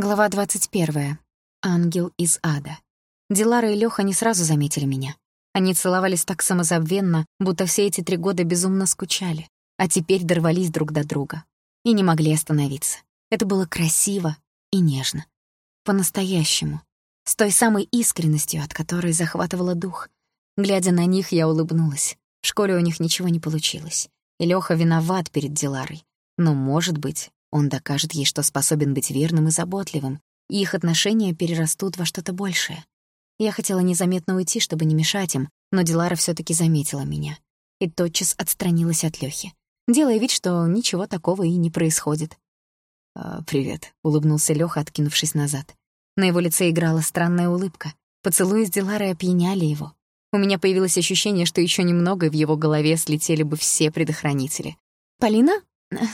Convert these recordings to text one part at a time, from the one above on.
Глава 21. Ангел из ада. Дилара и Лёха не сразу заметили меня. Они целовались так самозабвенно, будто все эти три года безумно скучали, а теперь дорвались друг до друга. И не могли остановиться. Это было красиво и нежно. По-настоящему. С той самой искренностью, от которой захватывала дух. Глядя на них, я улыбнулась. В школе у них ничего не получилось. И Лёха виноват перед Диларой. Но, может быть, он докажет ей, что способен быть верным и заботливым, и их отношения перерастут во что-то большее. Я хотела незаметно уйти, чтобы не мешать им, но Дилара все таки заметила меня и тотчас отстранилась от Лёхи, делая вид, что ничего такого и не происходит. «А, «Привет», — улыбнулся Лёха, откинувшись назад. На его лице играла странная улыбка. Поцелуи с Диларой опьяняли его. У меня появилось ощущение, что еще немного, и в его голове слетели бы все предохранители. «Полина,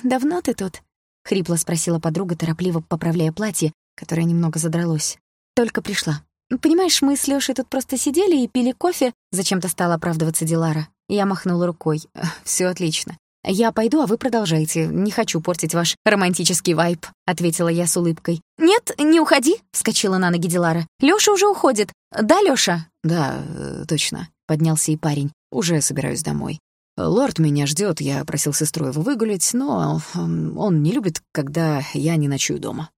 давно ты тут?» — хрипло спросила подруга, торопливо поправляя платье, которое немного задралось. «Только пришла. Понимаешь, мы с Лёшей тут просто сидели и пили кофе», — зачем-то стала оправдываться Дилара. Я махнула рукой. «Всё отлично. Я пойду, а вы продолжайте. Не хочу портить ваш романтический вайб», — ответила я с улыбкой. «Нет, не уходи», — вскочила на ноги Дилара. «Лёша уже уходит. Да, Лёша?» «Да, э, точно», — поднялся и парень. «Уже собираюсь домой. Лорд меня ждет, я просил сестру его выгулять, но он не любит, когда я не ночую дома.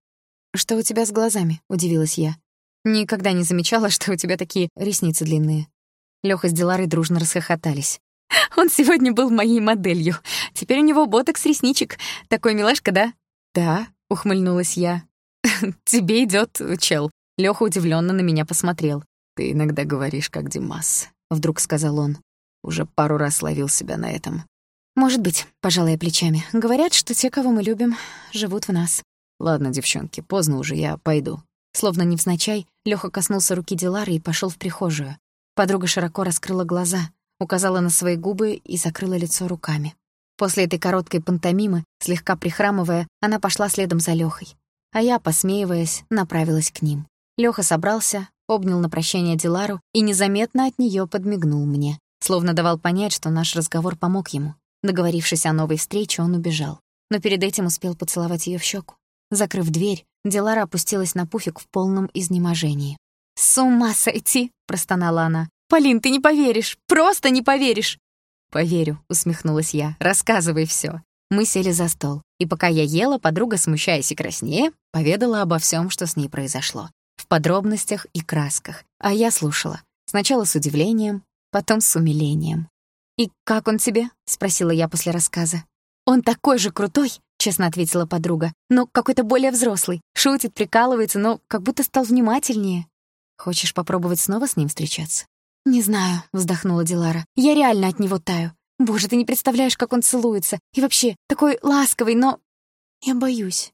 «Что у тебя с глазами?» — удивилась я. «Никогда не замечала, что у тебя такие ресницы длинные». Лёха с Диларой дружно расхохотались. «Он сегодня был моей моделью. Теперь у него ботокс ресничек. Такой милашка, да?» «Да», — ухмыльнулась я. «Тебе идёт, чел». Лёха удивлённо на меня посмотрел. «Ты иногда говоришь, как Димас», — вдруг сказал он. Уже пару раз ловил себя на этом. «Может быть», — пожалуй, плечами. «Говорят, что те, кого мы любим, живут в нас». «Ладно, девчонки, поздно уже, я пойду». Словно невзначай, Лёха коснулся руки Дилары и пошёл в прихожую. Подруга широко раскрыла глаза, указала на свои губы и закрыла лицо руками. После этой короткой пантомимы, слегка прихрамывая, она пошла следом за Лёхой. А я, посмеиваясь, направилась к ним. Лёха собрался, обнял на прощание Дилару и незаметно от неё подмигнул мне. Словно давал понять, что наш разговор помог ему. Договорившись о новой встрече, он убежал. Но перед этим успел поцеловать её в щеку. Закрыв дверь, Дилара опустилась на пуфик в полном изнеможении. «С ума сойти!» — простонала она. «Полин, ты не поверишь! Просто не поверишь!» «Поверю», — усмехнулась я. «Рассказывай всё». Мы сели за стол, и пока я ела, подруга, смущаясь и краснее, поведала обо всём, что с ней произошло. В подробностях и красках. А я слушала. Сначала с удивлением, потом с умилением. «И как он тебе?» — спросила я после рассказа. «Он такой же крутой», — честно ответила подруга, «но какой-то более взрослый. Шутит, прикалывается, но как будто стал внимательнее». «Хочешь попробовать снова с ним встречаться?» «Не знаю», — вздохнула Дилара. «Я реально от него таю. Боже, ты не представляешь, как он целуется. И вообще, такой ласковый, но... Я боюсь».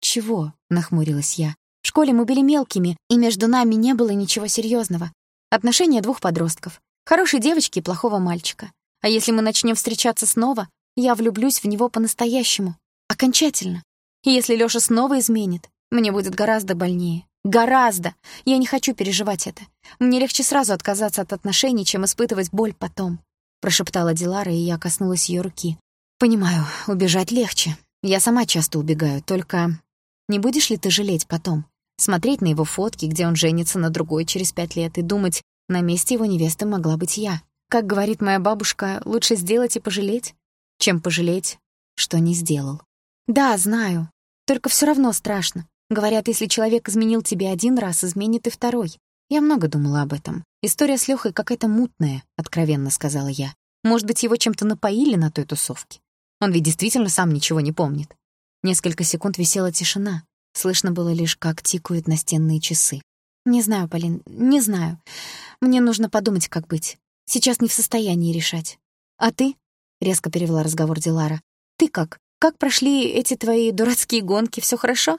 «Чего?» — нахмурилась я. «В школе мы были мелкими, и между нами не было ничего серьезного. Отношения двух подростков. Хорошей девочки и плохого мальчика. А если мы начнем встречаться снова, я влюблюсь в него по-настоящему. Окончательно. И если Лёша снова изменит, мне будет гораздо больнее. Гораздо. Я не хочу переживать это. Мне легче сразу отказаться от отношений, чем испытывать боль потом. Прошептала Дилара, и я коснулась её руки. Понимаю, убежать легче. Я сама часто убегаю, только... Не будешь ли ты жалеть потом? Смотреть на его фотки, где он женится на другой через пять лет, и думать, на месте его невесты могла быть я. Как говорит моя бабушка, лучше сделать и пожалеть, чем пожалеть, что не сделал. Да, знаю. Только все равно страшно. Говорят, если человек изменил тебе один раз, изменит и второй. Я много думала об этом. История с Лёхой какая-то мутная, откровенно сказала я. Может быть, его чем-то напоили на той тусовке? Он ведь действительно сам ничего не помнит. Несколько секунд висела тишина. Слышно было лишь, как тикают настенные часы. «Не знаю, Полин, не знаю. Мне нужно подумать, как быть. Сейчас не в состоянии решать. А ты?» — резко перевела разговор Дилара. «Ты как? Как прошли эти твои дурацкие гонки? Все хорошо?»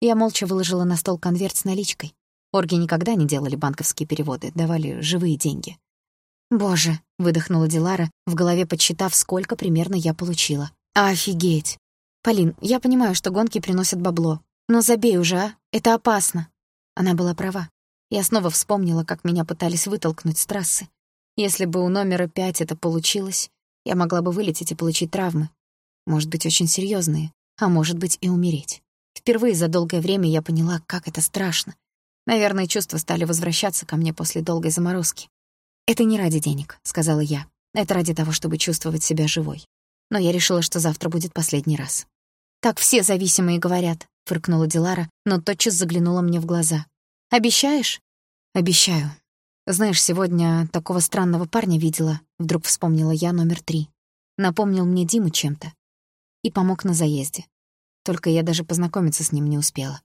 Я молча выложила на стол конверт с наличкой. Орги никогда не делали банковские переводы, давали живые деньги. «Боже!» — выдохнула Дилара, в голове подсчитав, сколько примерно я получила. «Офигеть!» «Полин, я понимаю, что гонки приносят бабло, но забей уже, а? Это опасно. Она была права. Я снова вспомнила, как меня пытались вытолкнуть с трассы. Если бы у номера пять это получилось, я могла бы вылететь и получить травмы. Может быть, очень серьезные, а может быть и умереть. Впервые за долгое время я поняла, как это страшно. Наверное, чувства стали возвращаться ко мне после долгой заморозки. «Это не ради денег», — сказала я. «Это ради того, чтобы чувствовать себя живой. Но я решила, что завтра будет последний раз». «Так все зависимые говорят», — фыркнула Дилара, но тотчас заглянула мне в глаза. «Обещаешь?» «Обещаю. Знаешь, сегодня такого странного парня видела», — вдруг вспомнила я номер три. Напомнил мне Диму чем-то. И помог на заезде. Только я даже познакомиться с ним не успела.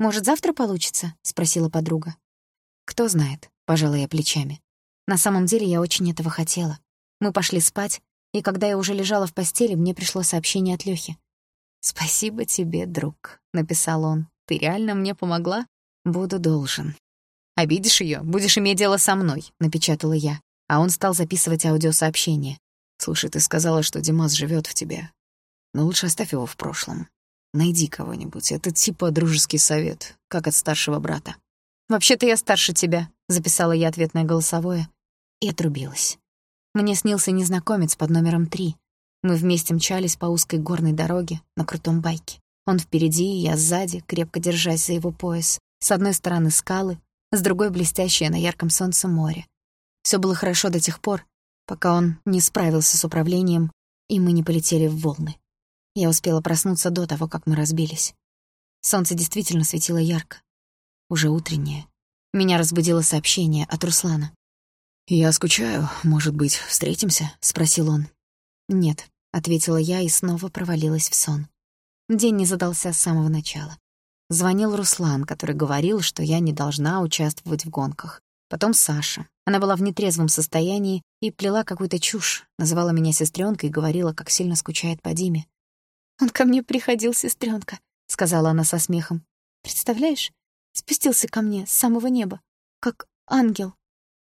«Может, завтра получится?» — спросила подруга. «Кто знает», — пожала я плечами. На самом деле я очень этого хотела. Мы пошли спать, и когда я уже лежала в постели, мне пришло сообщение от Лёхи. «Спасибо тебе, друг», — написал он. «Ты реально мне помогла? Буду должен». «Обидишь её, будешь иметь дело со мной», — напечатала я. А он стал записывать аудиосообщение. «Слушай, ты сказала, что Димас живёт в тебе. Но лучше оставь его в прошлом. Найди кого-нибудь. Это типа дружеский совет, как от старшего брата». «Вообще-то я старше тебя», — записала я ответное голосовое. И отрубилась. Мне снился незнакомец под номером три. Мы вместе мчались по узкой горной дороге на крутом байке. Он впереди, я сзади, крепко держась за его пояс. С одной стороны скалы, с другой — блестящее на ярком солнце море. Все было хорошо до тех пор, пока он не справился с управлением, и мы не полетели в волны. Я успела проснуться до того, как мы разбились. Солнце действительно светило ярко. Уже утреннее. Меня разбудило сообщение от Руслана. «Я скучаю. Может быть, встретимся?» — спросил он. «Нет», — ответила я и снова провалилась в сон. День не задался с самого начала. Звонил Руслан, который говорил, что я не должна участвовать в гонках. Потом Саша. Она была в нетрезвом состоянии и плела какую-то чушь, называла меня сестренкой и говорила, как сильно скучает по Диме. «Он ко мне приходил, сестренка, сказала она со смехом. «Представляешь, спустился ко мне с самого неба, как ангел».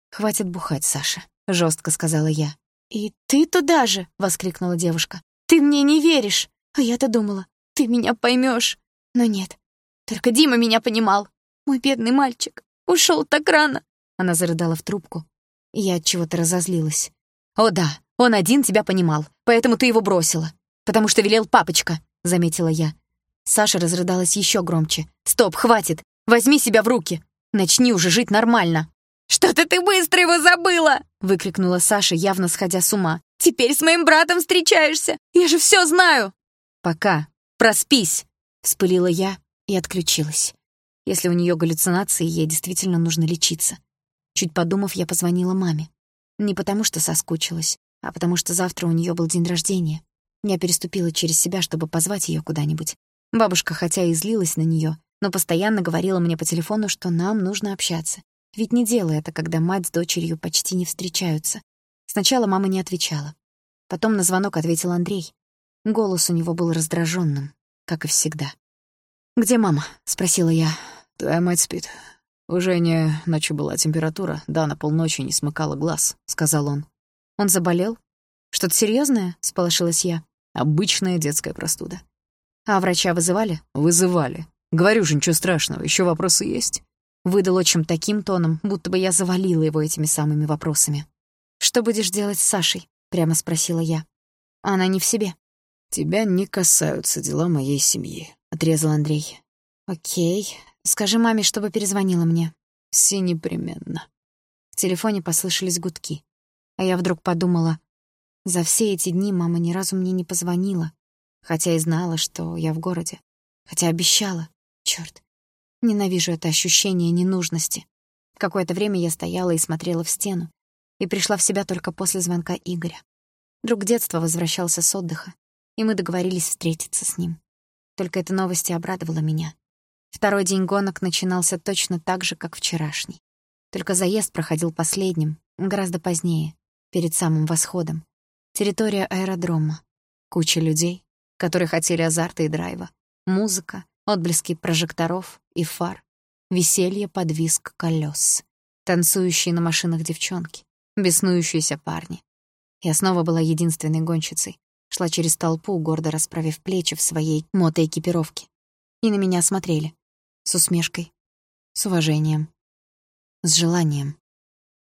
«Хватит бухать, Саша», — жестко сказала я. «И ты туда же!» — воскликнула девушка. «Ты мне не веришь! А я-то думала, ты меня поймешь. Но нет, только Дима меня понимал. Мой бедный мальчик ушел так рано!» Она зарыдала в трубку. Я от чего-то разозлилась. «О да, он один тебя понимал, поэтому ты его бросила. Потому что велел папочка», — заметила я. Саша разрыдалась еще громче. «Стоп, хватит! Возьми себя в руки! Начни уже жить нормально!» «Что-то ты быстро его забыла!» — выкрикнула Саша, явно сходя с ума. «Теперь с моим братом встречаешься! Я же все знаю!» «Пока. Проспись!» — вспылила я и отключилась. Если у нее галлюцинации, ей действительно нужно лечиться. Чуть подумав, я позвонила маме. Не потому что соскучилась, а потому что завтра у нее был день рождения. Я переступила через себя, чтобы позвать ее куда-нибудь. Бабушка, хотя и злилась на нее, но постоянно говорила мне по телефону, что нам нужно общаться. Ведь не дело это, когда мать с дочерью почти не встречаются. Сначала мама не отвечала. Потом на звонок ответил Андрей. Голос у него был раздраженным, как и всегда. «Где мама?» — спросила я. «Твоя мать спит. Уже не ночью была температура, да, на полночи не смыкала глаз», — сказал он. «Он заболел? Что-то серьезное? сполошилась я. «Обычная детская простуда». «А врача вызывали?» «Вызывали. Говорю же, ничего страшного. Еще вопросы есть?» Выдал отчим таким тоном, будто бы я завалила его этими самыми вопросами. «Что будешь делать с Сашей?» — прямо спросила я. «Она не в себе». «Тебя не касаются дела моей семьи», — отрезал Андрей. «Окей. Скажи маме, чтобы перезвонила мне». «Все непременно». В телефоне послышались гудки. А я вдруг подумала, за все эти дни мама ни разу мне не позвонила, хотя и знала, что я в городе, хотя обещала. Чёрт, Ненавижу это ощущение ненужности. Какое-то время я стояла и смотрела в стену, и пришла в себя только после звонка Игоря. Друг детства возвращался с отдыха, и мы договорились встретиться с ним. Только эта новость и обрадовала меня. Второй день гонок начинался точно так же, как вчерашний. Только заезд проходил последним, гораздо позднее, перед самым восходом. Территория аэродрома. Куча людей, которые хотели азарта и драйва. Музыка, отблески прожекторов и фар, веселье под виск колес, танцующие на машинах девчонки, беснующиеся парни. Я снова была единственной гонщицей, шла через толпу, гордо расправив плечи в своей мотоэкипировке. И на меня смотрели. С усмешкой, с уважением, с желанием.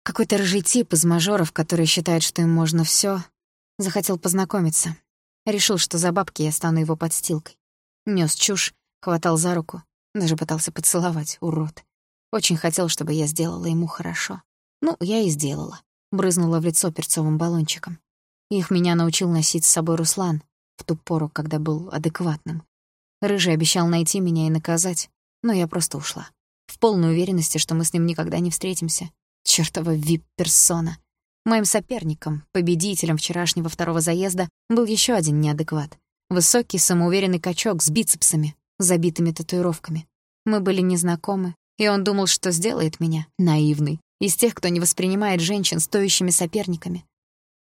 Какой-то рыжий тип из мажоров, который считает, что им можно всё, захотел познакомиться. Решил, что за бабки я стану его подстилкой. Нёс чушь, Хватал за руку, даже пытался поцеловать, урод. Очень хотел, чтобы я сделала ему хорошо. Ну, я и сделала. Брызнула в лицо перцовым баллончиком. Их меня научил носить с собой Руслан в ту пору, когда был адекватным. Рыжий обещал найти меня и наказать, но я просто ушла. В полной уверенности, что мы с ним никогда не встретимся. Чёртова вип-персона. Моим соперником, победителем вчерашнего второго заезда, был ещё один неадекват. Высокий, самоуверенный качок с бицепсами, забитыми татуировками. Мы были незнакомы, и он думал, что сделает меня, наивный, из тех, кто не воспринимает женщин стоящими соперниками.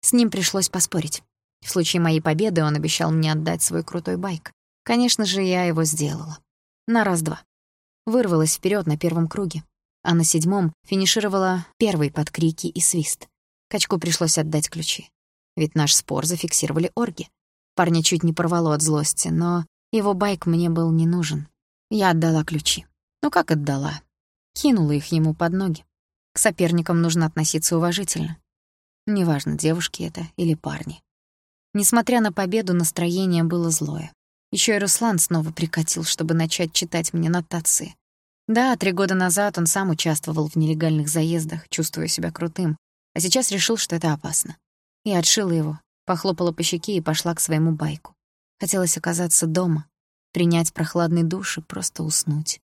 С ним пришлось поспорить. В случае моей победы он обещал мне отдать свой крутой байк. Конечно же, я его сделала. На раз-два. Вырвалась вперед на первом круге, а на седьмом финишировала первый под крики и свист. Качку пришлось отдать ключи. Ведь наш спор зафиксировали орги. Парня чуть не порвало от злости, но его байк мне был не нужен. Я отдала ключи. Ну как отдала? Кинула их ему под ноги. К соперникам нужно относиться уважительно. Неважно, девушки это или парни. Несмотря на победу, настроение было злое. Еще и Руслан снова прикатил, чтобы начать читать мне нотации. Да, три года назад он сам участвовал в нелегальных заездах, чувствуя себя крутым, а сейчас решил, что это опасно. Я отшила его, похлопала по щеке и пошла к своему байку. Хотелось оказаться дома, принять прохладный душ и просто уснуть.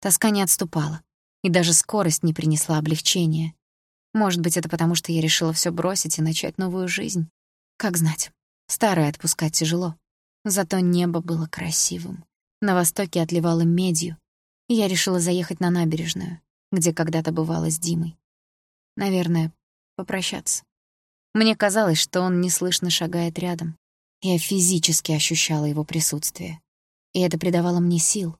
Тоска не отступала, и даже скорость не принесла облегчения. Может быть, это потому, что я решила всё бросить и начать новую жизнь. Как знать. Старое отпускать тяжело. Зато небо было красивым. На востоке отливало медью, я решила заехать на набережную, где когда-то бывала с Димой. Наверное, попрощаться. Мне казалось, что он неслышно шагает рядом. Я физически ощущала его присутствие. И это придавало мне сил.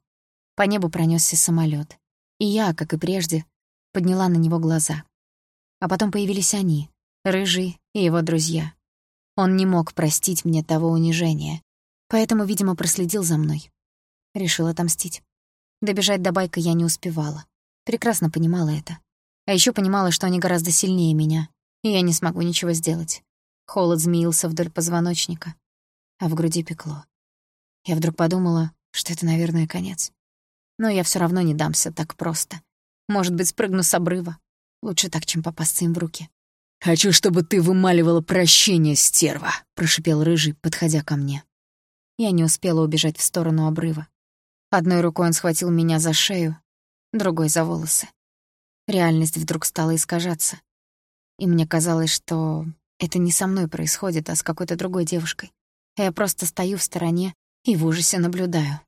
По небу пронесся самолет, И я, как и прежде, подняла на него глаза. А потом появились они, Рыжий и его друзья. Он не мог простить мне того унижения, поэтому, видимо, проследил за мной. Решил отомстить. Добежать до байка я не успевала. Прекрасно понимала это. А еще понимала, что они гораздо сильнее меня, и я не смогу ничего сделать. Холод змеился вдоль позвоночника, а в груди пекло. Я вдруг подумала, что это, наверное, конец. Но я все равно не дамся так просто. Может быть, спрыгну с обрыва. Лучше так, чем попасться им в руки. «Хочу, чтобы ты вымаливала прощение, стерва», — прошипел Рыжий, подходя ко мне. Я не успела убежать в сторону обрыва. Одной рукой он схватил меня за шею, другой — за волосы. Реальность вдруг стала искажаться. И мне казалось, что это не со мной происходит, а с какой-то другой девушкой. Я просто стою в стороне и в ужасе наблюдаю.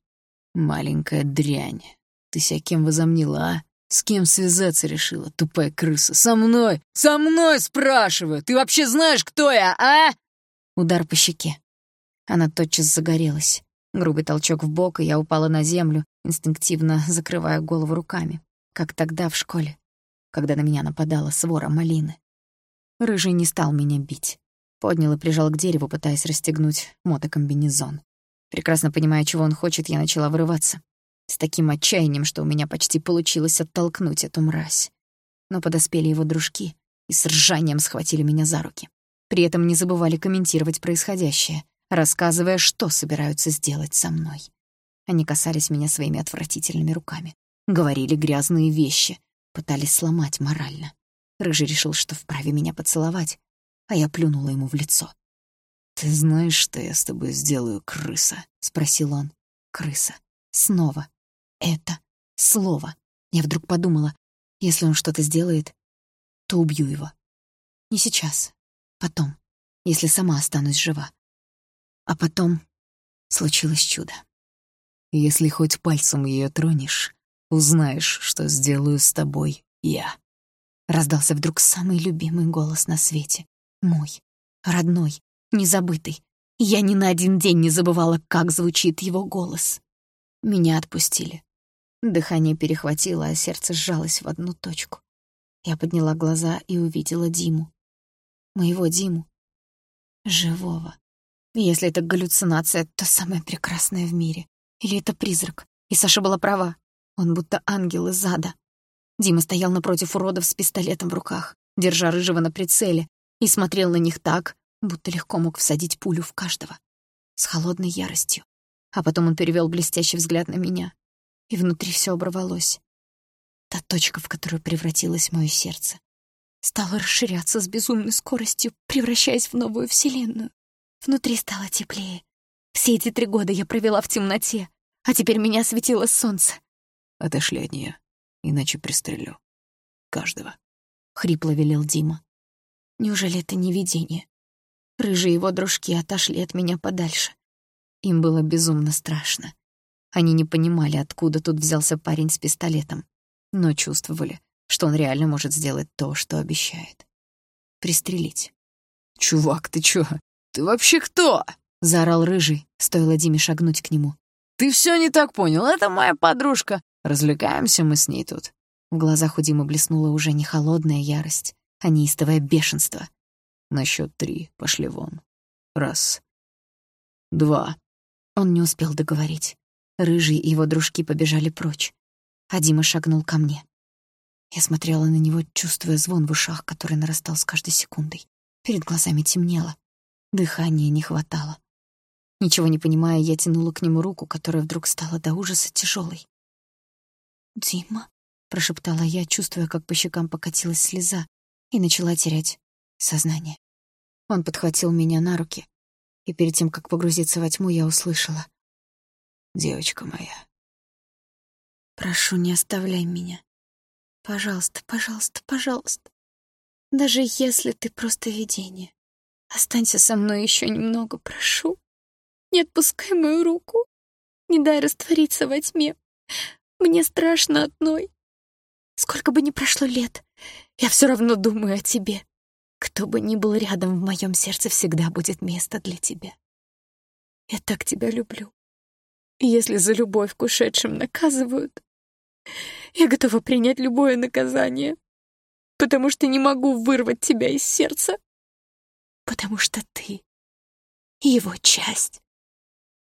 «Маленькая дрянь, ты себя кем возомнила, а? С кем связаться решила, тупая крыса? Со мной! Со мной, спрашиваю! Ты вообще знаешь, кто я, а?» Удар по щеке. Она тотчас загорелась. Грубый толчок в бок, и я упала на землю, инстинктивно закрывая голову руками, как тогда в школе когда на меня нападала свора малины. Рыжий не стал меня бить. Поднял и прижал к дереву, пытаясь расстегнуть мотокомбинезон. Прекрасно понимая, чего он хочет, я начала вырываться. С таким отчаянием, что у меня почти получилось оттолкнуть эту мразь. Но подоспели его дружки и с ржанием схватили меня за руки. При этом не забывали комментировать происходящее, рассказывая, что собираются сделать со мной. Они касались меня своими отвратительными руками. Говорили грязные вещи, пытались сломать морально. Рыжий решил, что вправе меня поцеловать, а я плюнула ему в лицо. «Ты знаешь, что я с тобой сделаю, крыса?» — спросил он. «Крыса. Снова. Это слово. Я вдруг подумала, если он что-то сделает, то убью его. Не сейчас. Потом, если сама останусь жива. А потом случилось чудо. Если хоть пальцем ее тронешь, узнаешь, что сделаю с тобой я. Раздался вдруг самый любимый голос на свете. Мой, родной, незабытый. Я ни на один день не забывала, как звучит его голос. Меня отпустили. Дыхание перехватило, а сердце сжалось в одну точку. Я подняла глаза и увидела Диму. Моего Диму. Живого. Если это галлюцинация, то самое прекрасное в мире. Или это призрак. И Саша была права. Он будто ангел из ада. Дима стоял напротив уродов с пистолетом в руках, держа рыжего на прицеле, и смотрел на них так, будто легко мог всадить пулю в каждого. С холодной яростью. А потом он перевел блестящий взгляд на меня, и внутри все оборвалось. Та точка, в которую превратилось мое сердце, стала расширяться с безумной скоростью, превращаясь в новую вселенную. Внутри стало теплее. Все эти три года я провела в темноте, а теперь меня светило солнце. Отошли от нее, иначе пристрелю. Каждого. Хрипло велел Дима. Неужели это не видение? Рыжие его дружки отошли от меня подальше. Им было безумно страшно. Они не понимали, откуда тут взялся парень с пистолетом, но чувствовали, что он реально может сделать то, что обещает. Пристрелить. «Чувак, ты чё? Ты вообще кто?» — заорал Рыжий, стоило Диме шагнуть к нему. «Ты всё не так понял, это моя подружка. Развлекаемся мы с ней тут». В глазах у Димы блеснула уже не холодная ярость, а неистовое бешенство. «На счёт три пошли вон. Раз. Два». Он не успел договорить. Рыжий и его дружки побежали прочь, а Дима шагнул ко мне. Я смотрела на него, чувствуя звон в ушах, который нарастал с каждой секундой. Перед глазами темнело. Дыхания не хватало. Ничего не понимая, я тянула к нему руку, которая вдруг стала до ужаса тяжелой. «Дима?» — прошептала я, чувствуя, как по щекам покатилась слеза, и начала терять сознание. Он подхватил меня на руки, и перед тем, как погрузиться во тьму, я услышала. «Девочка моя». «Прошу, не оставляй меня. Пожалуйста, пожалуйста, пожалуйста. Даже если ты просто видение. Останься со мной еще немного, прошу. Не отпускай мою руку. Не дай раствориться во тьме. Мне страшно одной. Сколько бы ни прошло лет, я все равно думаю о тебе. Кто бы ни был рядом, в моем сердце всегда будет место для тебя. Я так тебя люблю. Если за любовь к ушедшим наказывают, я готова принять любое наказание, потому что не могу вырвать тебя из сердца, потому что ты его часть.